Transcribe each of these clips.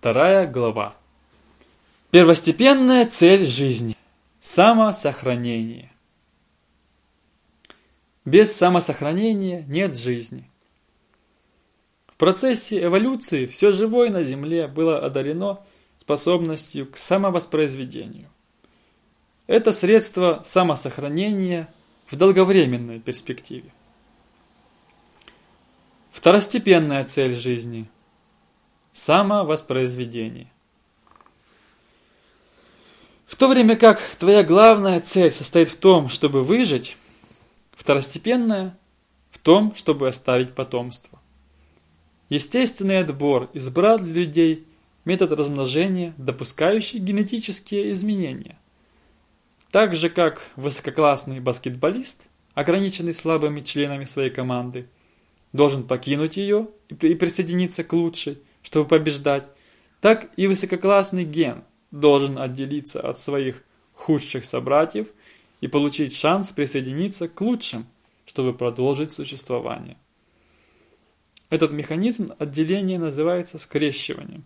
Вторая глава. Первостепенная цель жизни – самосохранение. Без самосохранения нет жизни. В процессе эволюции все живое на Земле было одарено способностью к самовоспроизведению. Это средство самосохранения в долговременной перспективе. Второстепенная цель жизни – самовоспроизведение. В то время как твоя главная цель состоит в том, чтобы выжить, второстепенная – в том, чтобы оставить потомство. Естественный отбор избрал для людей метод размножения, допускающий генетические изменения. Так же, как высококлассный баскетболист, ограниченный слабыми членами своей команды – должен покинуть ее и присоединиться к лучшей, чтобы побеждать, так и высококлассный ген должен отделиться от своих худших собратьев и получить шанс присоединиться к лучшим, чтобы продолжить существование. Этот механизм отделения называется скрещиванием.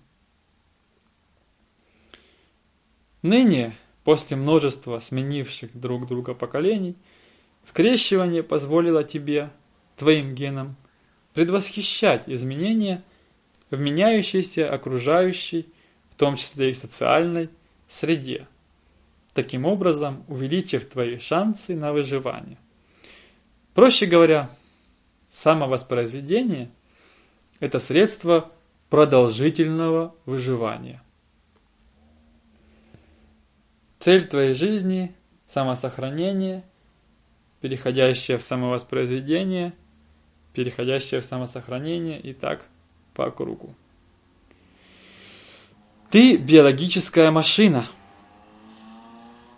Ныне, после множества сменивших друг друга поколений, скрещивание позволило тебе, твоим генам, предвосхищать изменения в меняющейся окружающей, в том числе и социальной, среде, таким образом увеличив твои шансы на выживание. Проще говоря, самовоспроизведение – это средство продолжительного выживания. Цель твоей жизни – самосохранение, переходящее в самовоспроизведение – переходящее в самосохранение и так по кругу. Ты биологическая машина.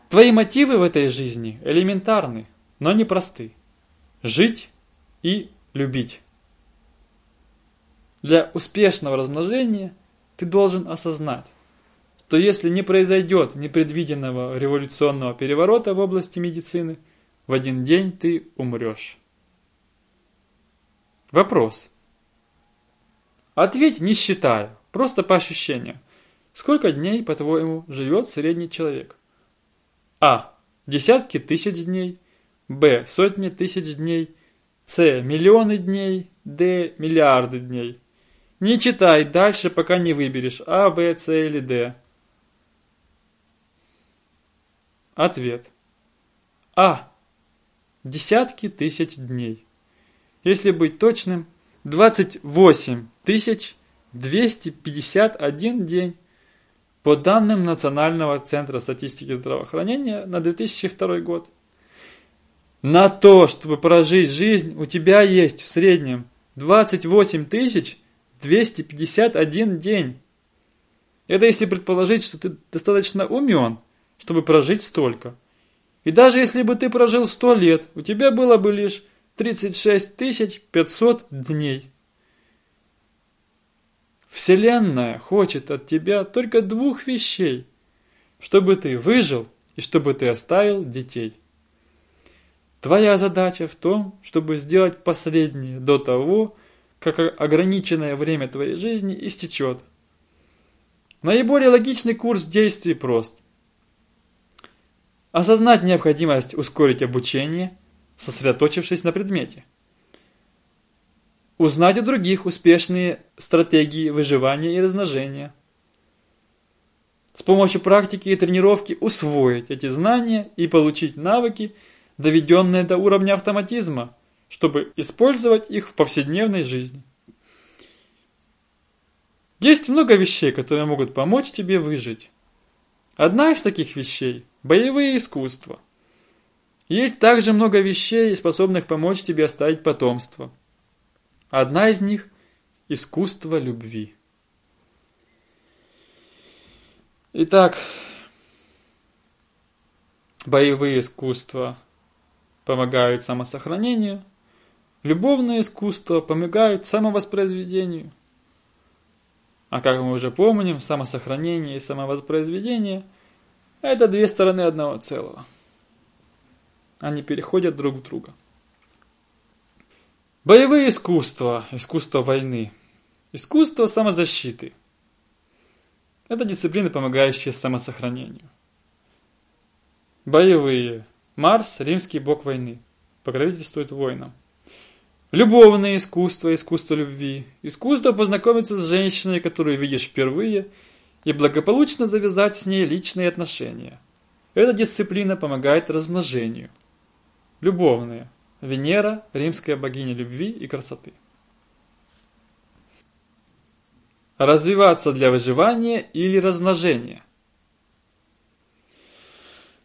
Твои мотивы в этой жизни элементарны, но непросты. Жить и любить. Для успешного размножения ты должен осознать, что если не произойдет непредвиденного революционного переворота в области медицины, в один день ты умрешь. Вопрос. Ответь, не считая, просто по ощущениям. Сколько дней, по-твоему, живет средний человек? А. Десятки тысяч дней. Б. Сотни тысяч дней. С. Миллионы дней. Д. Миллиарды дней. Не читай дальше, пока не выберешь А, Б, С или Д. Ответ. А. Десятки тысяч дней если быть точным, 28 251 день по данным Национального центра статистики здравоохранения на 2002 год. На то, чтобы прожить жизнь, у тебя есть в среднем 28 251 день. Это если предположить, что ты достаточно умен, чтобы прожить столько. И даже если бы ты прожил 100 лет, у тебя было бы лишь 36 500 дней. Вселенная хочет от тебя только двух вещей, чтобы ты выжил и чтобы ты оставил детей. Твоя задача в том, чтобы сделать последнее до того, как ограниченное время твоей жизни истечет. Наиболее логичный курс действий прост. Осознать необходимость ускорить обучение – сосредоточившись на предмете. Узнать у других успешные стратегии выживания и размножения. С помощью практики и тренировки усвоить эти знания и получить навыки, доведенные до уровня автоматизма, чтобы использовать их в повседневной жизни. Есть много вещей, которые могут помочь тебе выжить. Одна из таких вещей – боевые искусства. Есть также много вещей, способных помочь тебе оставить потомство. Одна из них – искусство любви. Итак, боевые искусства помогают самосохранению, любовные искусства помогают самовоспроизведению. А как мы уже помним, самосохранение и самовоспроизведение – это две стороны одного целого – они переходят друг в друга. Боевые искусства, искусство войны, искусство самозащиты. Это дисциплины, помогающие самосохранению. Боевые. Марс – римский бог войны. Покровительствует воинам. Любовное искусство, искусство любви. Искусство познакомиться с женщиной, которую видишь впервые, и благополучно завязать с ней личные отношения. Эта дисциплина помогает размножению. Любовные. Венера – римская богиня любви и красоты. Развиваться для выживания или размножения.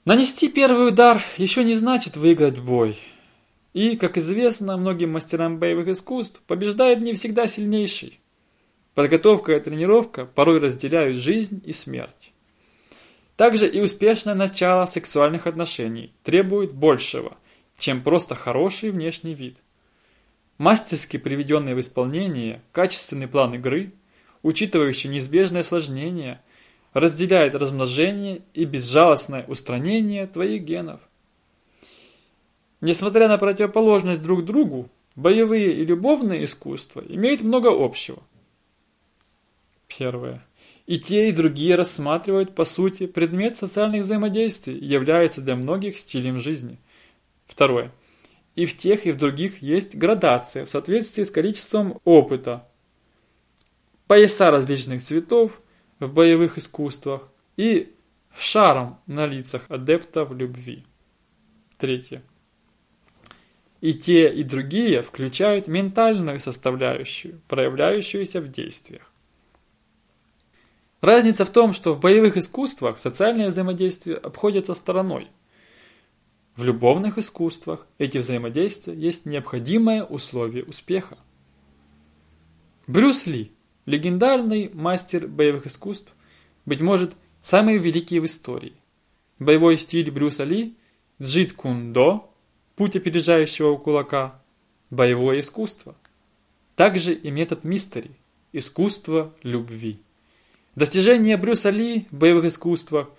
Нанести первый удар еще не значит выиграть бой. И, как известно многим мастерам боевых искусств, побеждает не всегда сильнейший. Подготовка и тренировка порой разделяют жизнь и смерть. Также и успешное начало сексуальных отношений требует большего, чем просто хороший внешний вид. Мастерски приведенный в исполнение качественный план игры, учитывающий неизбежное осложнение, разделяет размножение и безжалостное устранение твоих генов. Несмотря на противоположность друг другу, боевые и любовные искусства имеют много общего. Первое. И те, и другие рассматривают, по сути, предмет социальных взаимодействий и являются для многих стилем жизни. Второе. И в тех, и в других есть градация в соответствии с количеством опыта. Пояса различных цветов в боевых искусствах и шаром на лицах адептов любви. Третье. И те, и другие включают ментальную составляющую, проявляющуюся в действиях. Разница в том, что в боевых искусствах социальное взаимодействие обходится стороной. В любовных искусствах эти взаимодействия есть необходимое условие успеха. Брюс Ли, легендарный мастер боевых искусств, быть может, самый великий в истории. Боевой стиль Брюса Ли – джит кун до путь опережающего кулака, боевое искусство. Также и метод мистери, искусство любви. Достижения Брюса Ли в боевых искусствах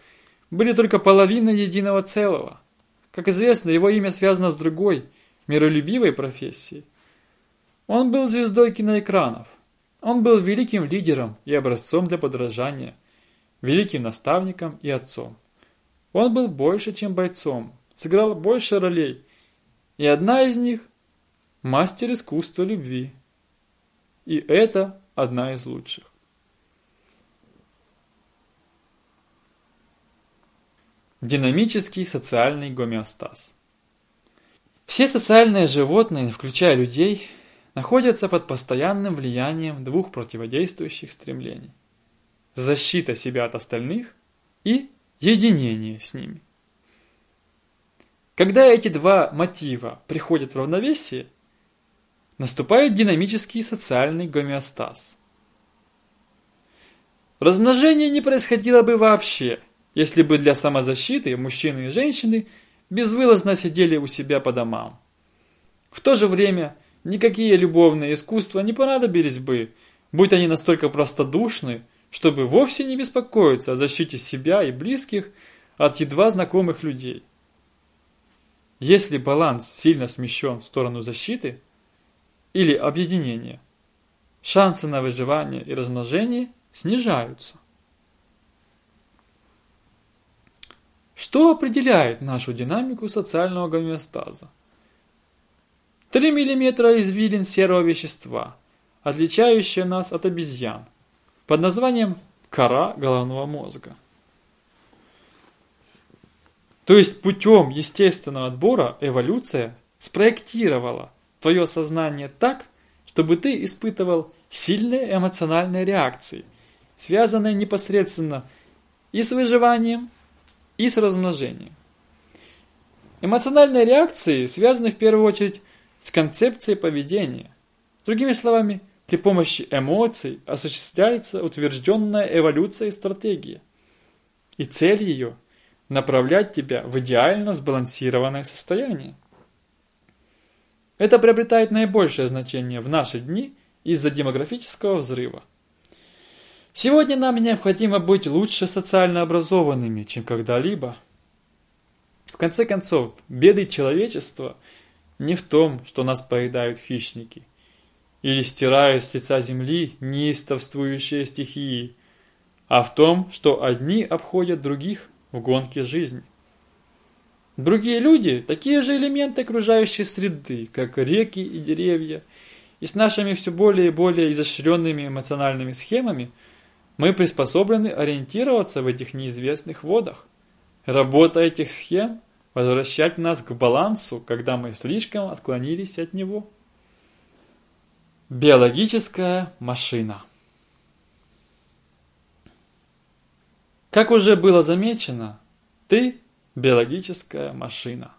были только половиной единого целого. Как известно, его имя связано с другой, миролюбивой профессией. Он был звездой киноэкранов. Он был великим лидером и образцом для подражания, великим наставником и отцом. Он был больше, чем бойцом, сыграл больше ролей и одна из них – мастер искусства любви. И это одна из лучших. Динамический социальный гомеостаз. Все социальные животные, включая людей, находятся под постоянным влиянием двух противодействующих стремлений. Защита себя от остальных и единение с ними. Когда эти два мотива приходят в равновесие, наступает динамический социальный гомеостаз. Размножение не происходило бы вообще, если бы для самозащиты мужчины и женщины безвылазно сидели у себя по домам. В то же время никакие любовные искусства не понадобились бы, будь они настолько простодушны, чтобы вовсе не беспокоиться о защите себя и близких от едва знакомых людей. Если баланс сильно смещен в сторону защиты или объединения, шансы на выживание и размножение снижаются. Что определяет нашу динамику социального гомеостаза? 3 мм извилин серого вещества, отличающее нас от обезьян, под названием кора головного мозга. То есть путем естественного отбора эволюция спроектировала твое сознание так, чтобы ты испытывал сильные эмоциональные реакции, связанные непосредственно и с выживанием, и с размножением. Эмоциональные реакции связаны в первую очередь с концепцией поведения. Другими словами, при помощи эмоций осуществляется утвержденная эволюция и стратегия. И цель ее направлять тебя в идеально сбалансированное состояние. Это приобретает наибольшее значение в наши дни из-за демографического взрыва. Сегодня нам необходимо быть лучше социально образованными, чем когда-либо. В конце концов, беды человечества не в том, что нас поедают хищники или стирают с лица земли неистовствующие стихии, а в том, что одни обходят других в гонке жизни. Другие люди – такие же элементы окружающей среды, как реки и деревья, и с нашими все более и более изощренными эмоциональными схемами мы приспособлены ориентироваться в этих неизвестных водах. Работа этих схем – возвращать нас к балансу, когда мы слишком отклонились от него. Биологическая машина Как уже было замечено, ты – биологическая машина.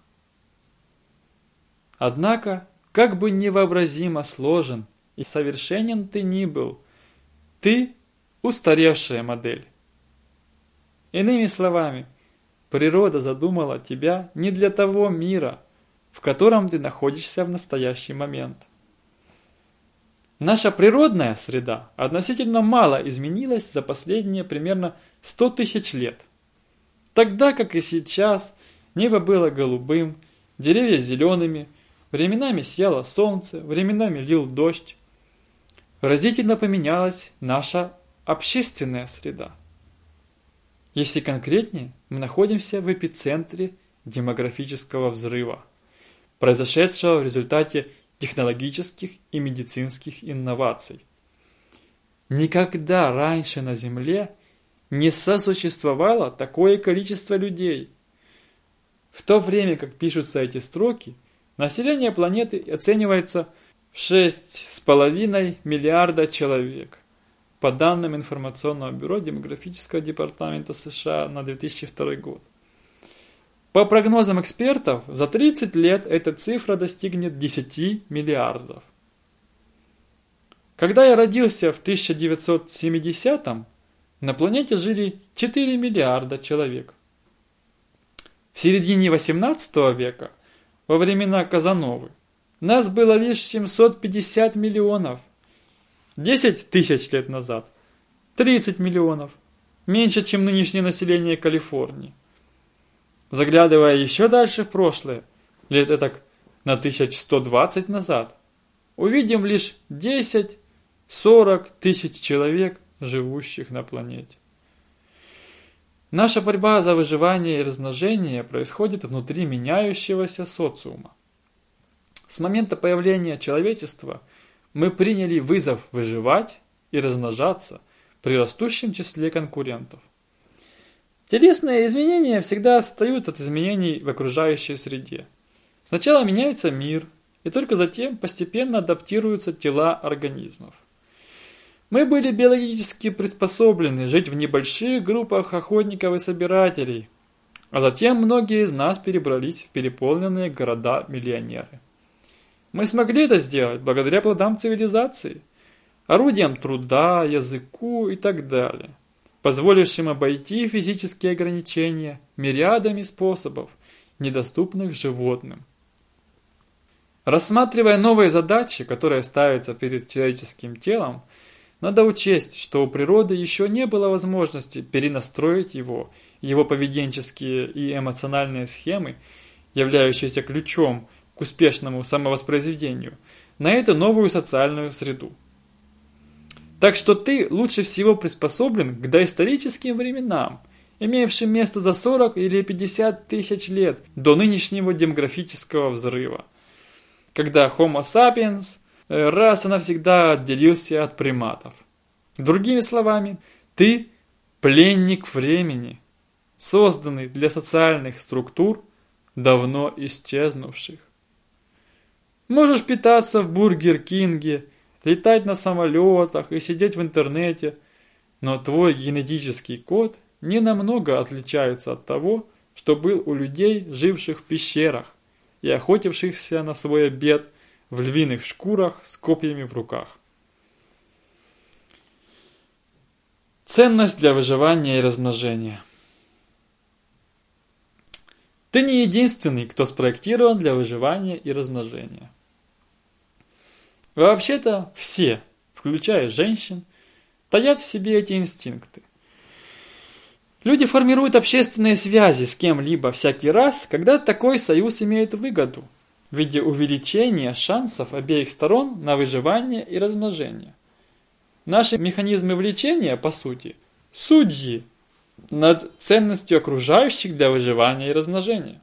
Однако, как бы невообразимо сложен и совершенен ты ни был, ты – устаревшая модель. Иными словами, природа задумала тебя не для того мира, в котором ты находишься в настоящий момент – Наша природная среда относительно мало изменилась за последние примерно 100 тысяч лет. Тогда, как и сейчас, небо было голубым, деревья зелеными, временами сияло солнце, временами лил дождь. Разительно поменялась наша общественная среда. Если конкретнее, мы находимся в эпицентре демографического взрыва, произошедшего в результате технологических и медицинских инноваций. Никогда раньше на Земле не сосуществовало такое количество людей. В то время, как пишутся эти строки, население планеты оценивается в 6,5 миллиарда человек, по данным информационного бюро Демографического департамента США на 2002 год. По прогнозам экспертов, за 30 лет эта цифра достигнет 10 миллиардов. Когда я родился в 1970-м, на планете жили 4 миллиарда человек. В середине 18 века, во времена Казановы, нас было лишь 750 миллионов. 10 тысяч лет назад – 30 миллионов. Меньше, чем нынешнее население Калифорнии. Заглядывая еще дальше в прошлое, лет так на 1120 назад, увидим лишь 10-40 тысяч человек, живущих на планете. Наша борьба за выживание и размножение происходит внутри меняющегося социума. С момента появления человечества мы приняли вызов выживать и размножаться при растущем числе конкурентов. Телесные изменения всегда отстают от изменений в окружающей среде. Сначала меняется мир, и только затем постепенно адаптируются тела организмов. Мы были биологически приспособлены жить в небольших группах охотников и собирателей, а затем многие из нас перебрались в переполненные города-миллионеры. Мы смогли это сделать благодаря плодам цивилизации, орудиям труда, языку и так далее – позволившим обойти физические ограничения мириадами способов, недоступных животным. Рассматривая новые задачи, которые ставятся перед человеческим телом, надо учесть, что у природы еще не было возможности перенастроить его, его поведенческие и эмоциональные схемы, являющиеся ключом к успешному самовоспроизведению, на эту новую социальную среду. Так что ты лучше всего приспособлен к доисторическим временам, имевшим место за 40 или 50 тысяч лет до нынешнего демографического взрыва, когда Homo sapiens э, раз и навсегда отделился от приматов. Другими словами, ты пленник времени, созданный для социальных структур, давно исчезнувших. Можешь питаться в Бургер Кинге летать на самолетах и сидеть в интернете, но твой генетический код не намного отличается от того, что был у людей, живших в пещерах и охотившихся на свой обед в львиных шкурах с копьями в руках. Ценность для выживания и размножения. Ты не единственный, кто спроектирован для выживания и размножения. Вообще-то все, включая женщин, таят в себе эти инстинкты. Люди формируют общественные связи с кем-либо всякий раз, когда такой союз имеет выгоду в виде увеличения шансов обеих сторон на выживание и размножение. Наши механизмы влечения, по сути, судьи над ценностью окружающих для выживания и размножения.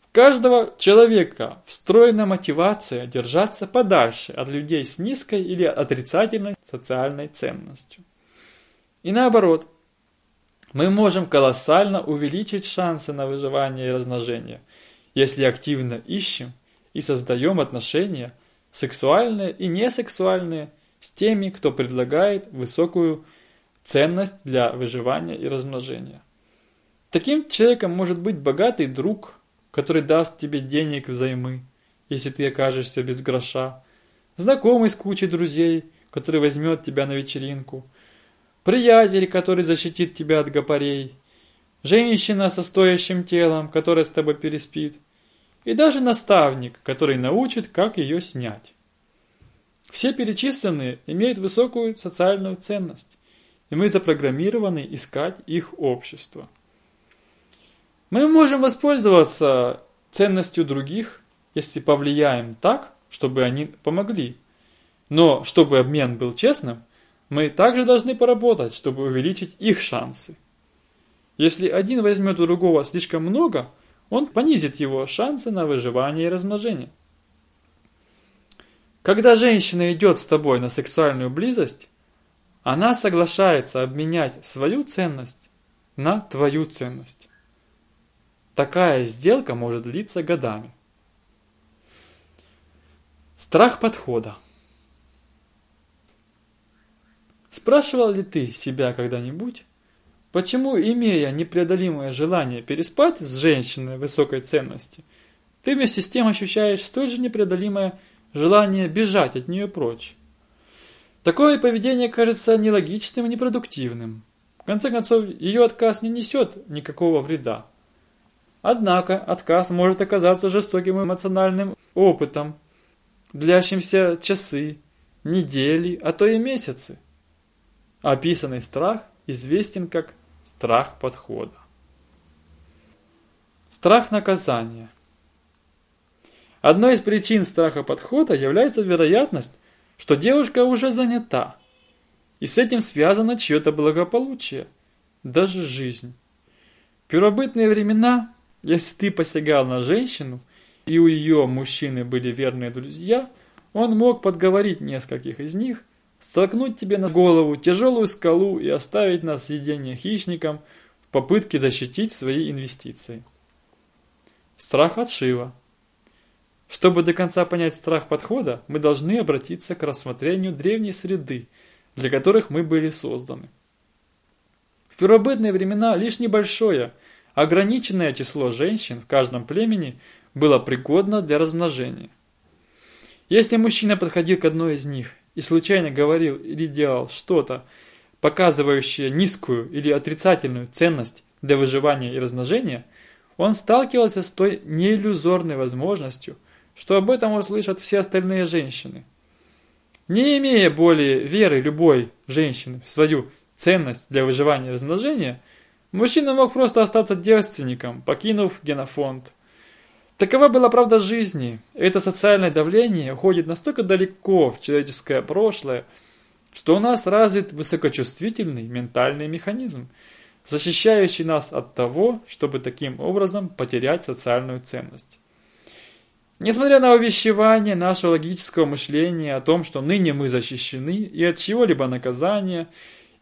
В каждого человека встроена мотивация держаться подальше от людей с низкой или отрицательной социальной ценностью. И наоборот, мы можем колоссально увеличить шансы на выживание и размножение, если активно ищем и создаем отношения, сексуальные и несексуальные, с теми, кто предлагает высокую ценность для выживания и размножения. Таким человеком может быть богатый друг, который даст тебе денег взаймы, если ты окажешься без гроша, знакомый с кучей друзей, который возьмет тебя на вечеринку, приятель, который защитит тебя от гопарей, женщина со стоящим телом, которая с тобой переспит, и даже наставник, который научит, как ее снять. Все перечисленные имеют высокую социальную ценность и мы запрограммированы искать их общество. Мы можем воспользоваться ценностью других, если повлияем так, чтобы они помогли. Но чтобы обмен был честным, мы также должны поработать, чтобы увеличить их шансы. Если один возьмет у другого слишком много, он понизит его шансы на выживание и размножение. Когда женщина идет с тобой на сексуальную близость, она соглашается обменять свою ценность на твою ценность. Такая сделка может длиться годами. Страх подхода. Спрашивал ли ты себя когда-нибудь, почему, имея непреодолимое желание переспать с женщиной высокой ценности, ты вместе с тем ощущаешь столь же непреодолимое желание бежать от нее прочь? Такое поведение кажется нелогичным и непродуктивным. В конце концов, ее отказ не несет никакого вреда. Однако отказ может оказаться жестоким эмоциональным опытом, длящимся часы, недели, а то и месяцы. Описанный страх известен как страх подхода. Страх наказания. Одной из причин страха подхода является вероятность, что девушка уже занята, и с этим связано чье-то благополучие, даже жизнь. В первобытные времена, если ты посягал на женщину, и у ее мужчины были верные друзья, он мог подговорить нескольких из них, столкнуть тебе на голову тяжелую скалу и оставить на съедение хищникам в попытке защитить свои инвестиции. Страх отшива. Чтобы до конца понять страх подхода, мы должны обратиться к рассмотрению древней среды, для которых мы были созданы. В первобытные времена лишь небольшое, ограниченное число женщин в каждом племени было пригодно для размножения. Если мужчина подходил к одной из них и случайно говорил или делал что-то, показывающее низкую или отрицательную ценность для выживания и размножения, он сталкивался с той неиллюзорной возможностью – что об этом услышат все остальные женщины. Не имея более веры любой женщины в свою ценность для выживания и размножения, мужчина мог просто остаться девственником, покинув генофонд. Такова была правда жизни. Это социальное давление уходит настолько далеко в человеческое прошлое, что у нас развит высокочувствительный ментальный механизм, защищающий нас от того, чтобы таким образом потерять социальную ценность. Несмотря на увещевание нашего логического мышления о том, что ныне мы защищены и от чего-либо наказания,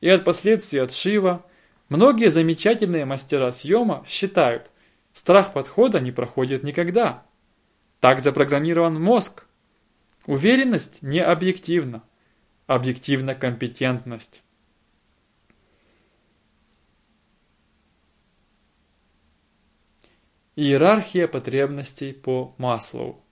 и от последствий отшива, многие замечательные мастера съема считают, страх подхода не проходит никогда. Так запрограммирован мозг. Уверенность не объективна, объективна компетентность. Иерархия потребностей по Маслоу.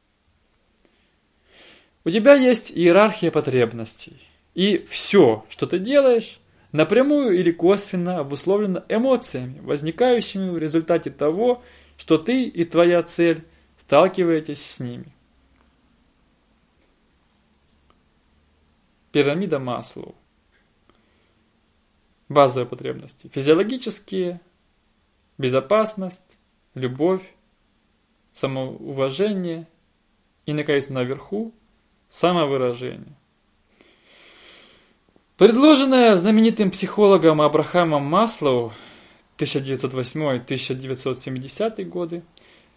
У тебя есть иерархия потребностей. И все, что ты делаешь, напрямую или косвенно обусловлено эмоциями, возникающими в результате того, что ты и твоя цель сталкиваетесь с ними. Пирамида Маслоу. Базовые потребности. Физиологические, безопасность, любовь, самоуважение и, наконец, наверху самовыражение. Предложенная знаменитым психологом Абрахамом Маслоу 1908-1970 годы,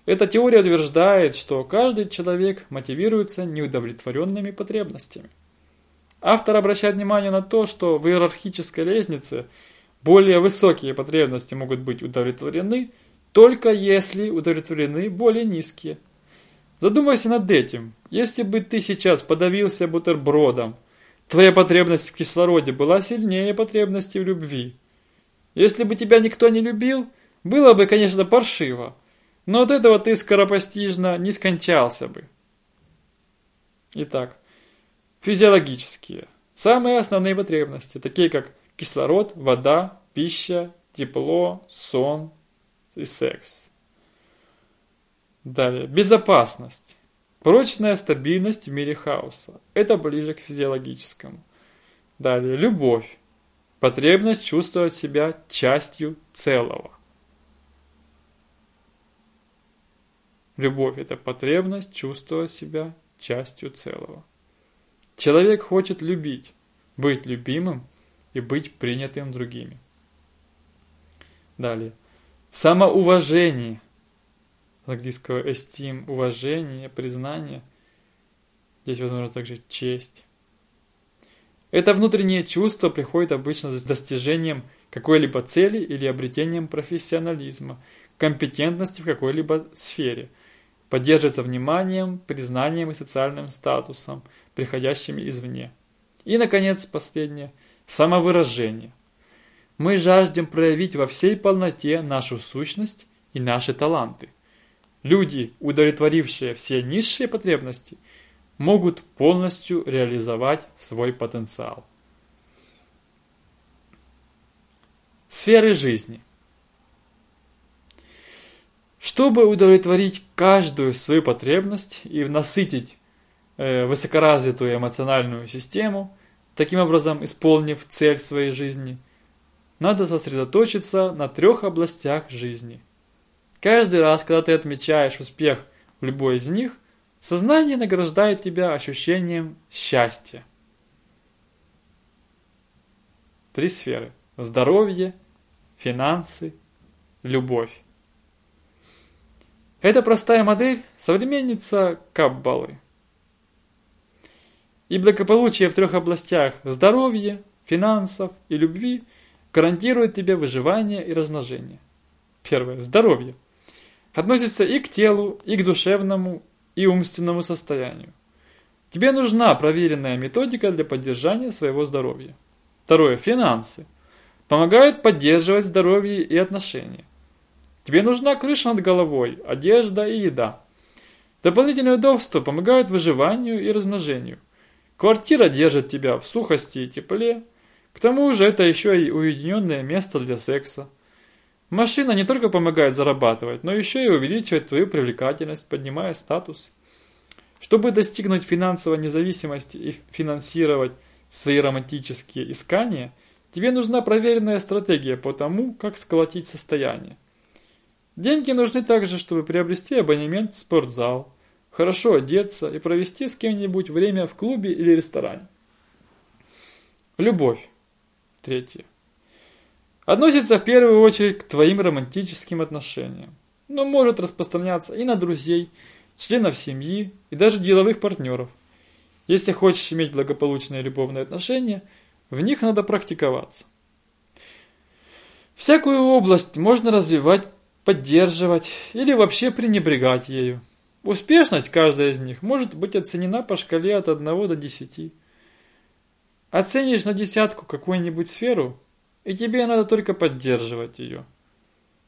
эта теория утверждает, что каждый человек мотивируется неудовлетворенными потребностями. Автор обращает внимание на то, что в иерархической лестнице более высокие потребности могут быть удовлетворены, только если удовлетворены более низкие. Задумайся над этим. Если бы ты сейчас подавился бутербродом, твоя потребность в кислороде была сильнее потребности в любви. Если бы тебя никто не любил, было бы, конечно, паршиво, но от этого ты скоропостижно не скончался бы. Итак, физиологические. Самые основные потребности, такие как кислород, вода, пища, тепло, сон и секс. Далее, безопасность. Прочная стабильность в мире хаоса. Это ближе к физиологическому. Далее, любовь. Потребность чувствовать себя частью целого. Любовь – это потребность чувствовать себя частью целого. Человек хочет любить, быть любимым и быть принятым другими. Далее. Самоуважение английского esteem, уважение, признание. Здесь, возможно, также честь. Это внутреннее чувство приходит обычно с достижением какой-либо цели или обретением профессионализма, компетентности в какой-либо сфере. Поддерживается вниманием, признанием и социальным статусом, приходящими извне. И, наконец, последнее – самовыражение. Мы жаждем проявить во всей полноте нашу сущность и наши таланты. Люди, удовлетворившие все низшие потребности, могут полностью реализовать свой потенциал. Сферы жизни. Чтобы удовлетворить каждую свою потребность и насытить э, высокоразвитую эмоциональную систему, таким образом исполнив цель своей жизни, надо сосредоточиться на трех областях жизни – Каждый раз, когда ты отмечаешь успех в любой из них, сознание награждает тебя ощущением счастья. Три сферы. Здоровье, финансы, любовь. Эта простая модель – современница Каббалы. И благополучие в трех областях – здоровья, финансов и любви – гарантирует тебе выживание и размножение. Первое – здоровье – относится и к телу, и к душевному, и умственному состоянию. Тебе нужна проверенная методика для поддержания своего здоровья. Второе. Финансы. Помогают поддерживать здоровье и отношения. Тебе нужна крыша над головой, одежда и еда. Дополнительные удобства помогают выживанию и размножению. Квартира держит тебя в сухости и тепле. К тому же это еще и уединенное место для секса. Машина не только помогает зарабатывать, но еще и увеличивает твою привлекательность, поднимая статус. Чтобы достигнуть финансовой независимости и финансировать свои романтические искания, тебе нужна проверенная стратегия по тому, как сколотить состояние. Деньги нужны также, чтобы приобрести абонемент в спортзал, хорошо одеться и провести с кем-нибудь время в клубе или ресторане. Любовь. Третье относится в первую очередь к твоим романтическим отношениям, но может распространяться и на друзей, членов семьи и даже деловых партнеров. Если хочешь иметь благополучные любовные отношения, в них надо практиковаться. Всякую область можно развивать, поддерживать или вообще пренебрегать ею. Успешность каждой из них может быть оценена по шкале от 1 до 10. Оценишь на десятку какую-нибудь сферу, и тебе надо только поддерживать ее.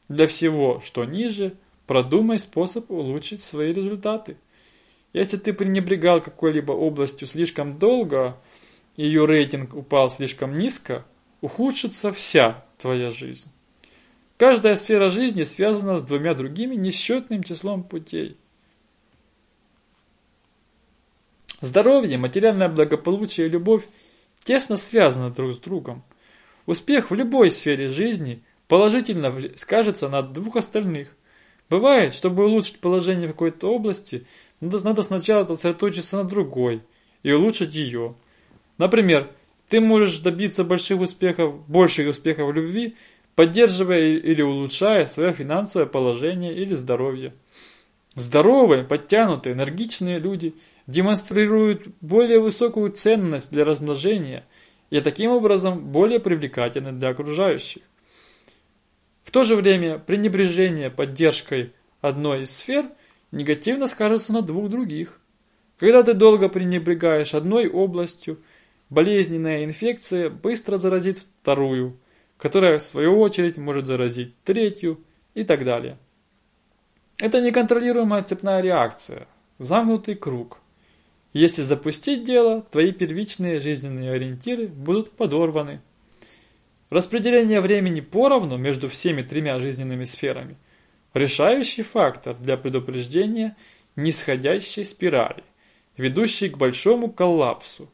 Для всего, что ниже, продумай способ улучшить свои результаты. Если ты пренебрегал какой-либо областью слишком долго, и ее рейтинг упал слишком низко, ухудшится вся твоя жизнь. Каждая сфера жизни связана с двумя другими несчетным числом путей. Здоровье, материальное благополучие и любовь тесно связаны друг с другом. Успех в любой сфере жизни положительно скажется на двух остальных. Бывает, чтобы улучшить положение в какой-то области, надо, сначала сосредоточиться на другой и улучшить ее. Например, Ты можешь добиться больших успехов, больших успехов в любви, поддерживая или улучшая свое финансовое положение или здоровье. Здоровые, подтянутые, энергичные люди демонстрируют более высокую ценность для размножения и таким образом более привлекательны для окружающих. В то же время пренебрежение поддержкой одной из сфер негативно скажется на двух других. Когда ты долго пренебрегаешь одной областью, болезненная инфекция быстро заразит вторую, которая в свою очередь может заразить третью и так далее. Это неконтролируемая цепная реакция, замкнутый круг. Если запустить дело, твои первичные жизненные ориентиры будут подорваны. Распределение времени поровну между всеми тремя жизненными сферами – решающий фактор для предупреждения нисходящей спирали, ведущей к большому коллапсу,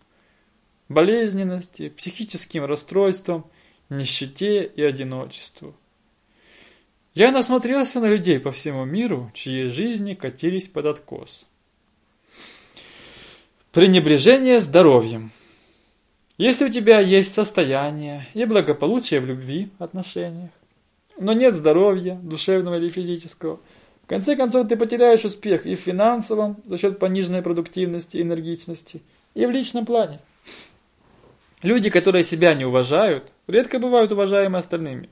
болезненности, психическим расстройствам, нищете и одиночеству. Я насмотрелся на людей по всему миру, чьи жизни катились под откос. Пренебрежение здоровьем. Если у тебя есть состояние и благополучие в любви, отношениях, но нет здоровья, душевного или физического, в конце концов ты потеряешь успех и в финансовом за счет пониженной продуктивности энергичности, и в личном плане. Люди, которые себя не уважают, редко бывают уважаемы остальными.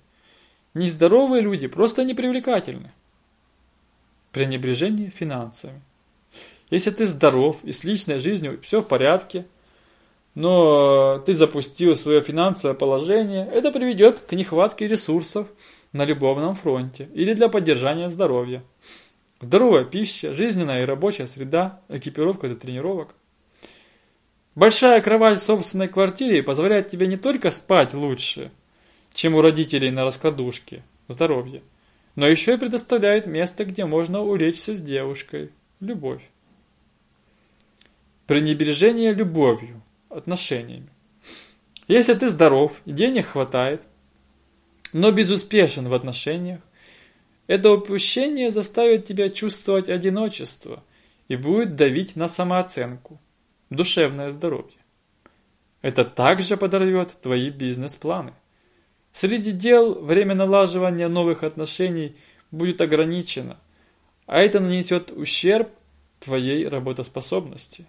Нездоровые люди просто непривлекательны. Пренебрежение финансами. Если ты здоров и с личной жизнью все в порядке, но ты запустил свое финансовое положение, это приведет к нехватке ресурсов на любовном фронте или для поддержания здоровья. Здоровая пища, жизненная и рабочая среда, экипировка для тренировок. Большая кровать в собственной квартире позволяет тебе не только спать лучше – чем у родителей на раскладушке, здоровье, но еще и предоставляет место, где можно улечься с девушкой, любовь. Пренебрежение любовью, отношениями. Если ты здоров и денег хватает, но безуспешен в отношениях, это упущение заставит тебя чувствовать одиночество и будет давить на самооценку, душевное здоровье. Это также подорвет твои бизнес-планы. Среди дел время налаживания новых отношений будет ограничено, а это нанесет ущерб твоей работоспособности.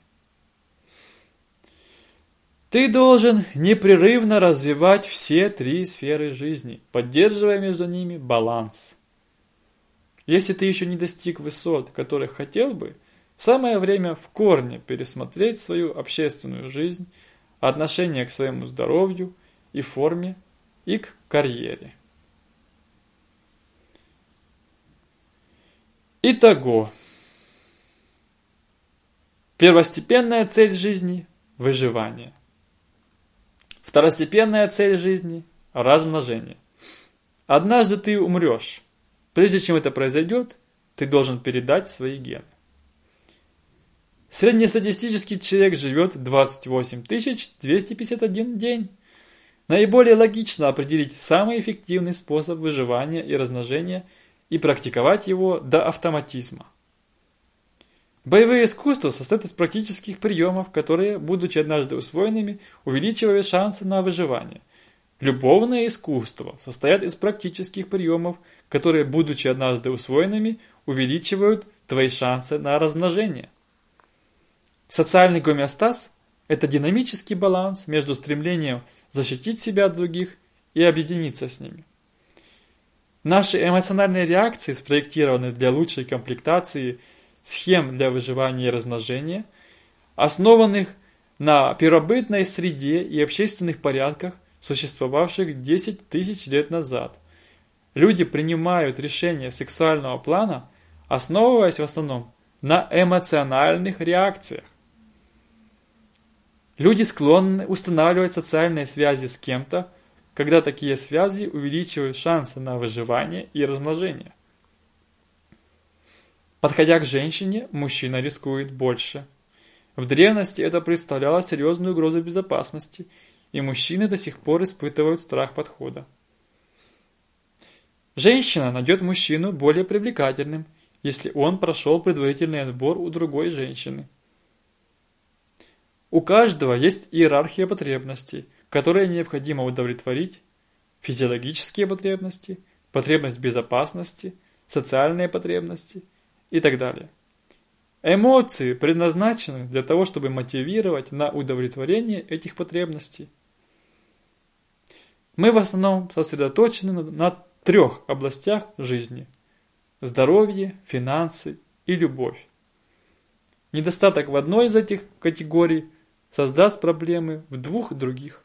Ты должен непрерывно развивать все три сферы жизни, поддерживая между ними баланс. Если ты еще не достиг высот, которых хотел бы, самое время в корне пересмотреть свою общественную жизнь, отношение к своему здоровью и форме и к карьере. Итого. Первостепенная цель жизни – выживание. Второстепенная цель жизни – размножение. Однажды ты умрешь. Прежде чем это произойдет, ты должен передать свои гены. Среднестатистический человек живет 28 251 день. Наиболее логично определить самый эффективный способ выживания и размножения и практиковать его до автоматизма. Боевые искусства состоят из практических приемов, которые, будучи однажды усвоенными, увеличивают шансы на выживание. Любовные искусства состоят из практических приемов, которые, будучи однажды усвоенными, увеличивают твои шансы на размножение. Социальный гомеостаз это динамический баланс между стремлением защитить себя от других и объединиться с ними. Наши эмоциональные реакции спроектированы для лучшей комплектации схем для выживания и размножения, основанных на первобытной среде и общественных порядках, существовавших 10 тысяч лет назад. Люди принимают решения сексуального плана, основываясь в основном на эмоциональных реакциях. Люди склонны устанавливать социальные связи с кем-то, когда такие связи увеличивают шансы на выживание и размножение. Подходя к женщине, мужчина рискует больше. В древности это представляло серьезную угрозу безопасности, и мужчины до сих пор испытывают страх подхода. Женщина найдет мужчину более привлекательным, если он прошел предварительный отбор у другой женщины. У каждого есть иерархия потребностей, которые необходимо удовлетворить, физиологические потребности, потребность безопасности, социальные потребности и так далее. Эмоции предназначены для того, чтобы мотивировать на удовлетворение этих потребностей. Мы в основном сосредоточены на, трех областях жизни – здоровье, финансы и любовь. Недостаток в одной из этих категорий создаст проблемы в двух других.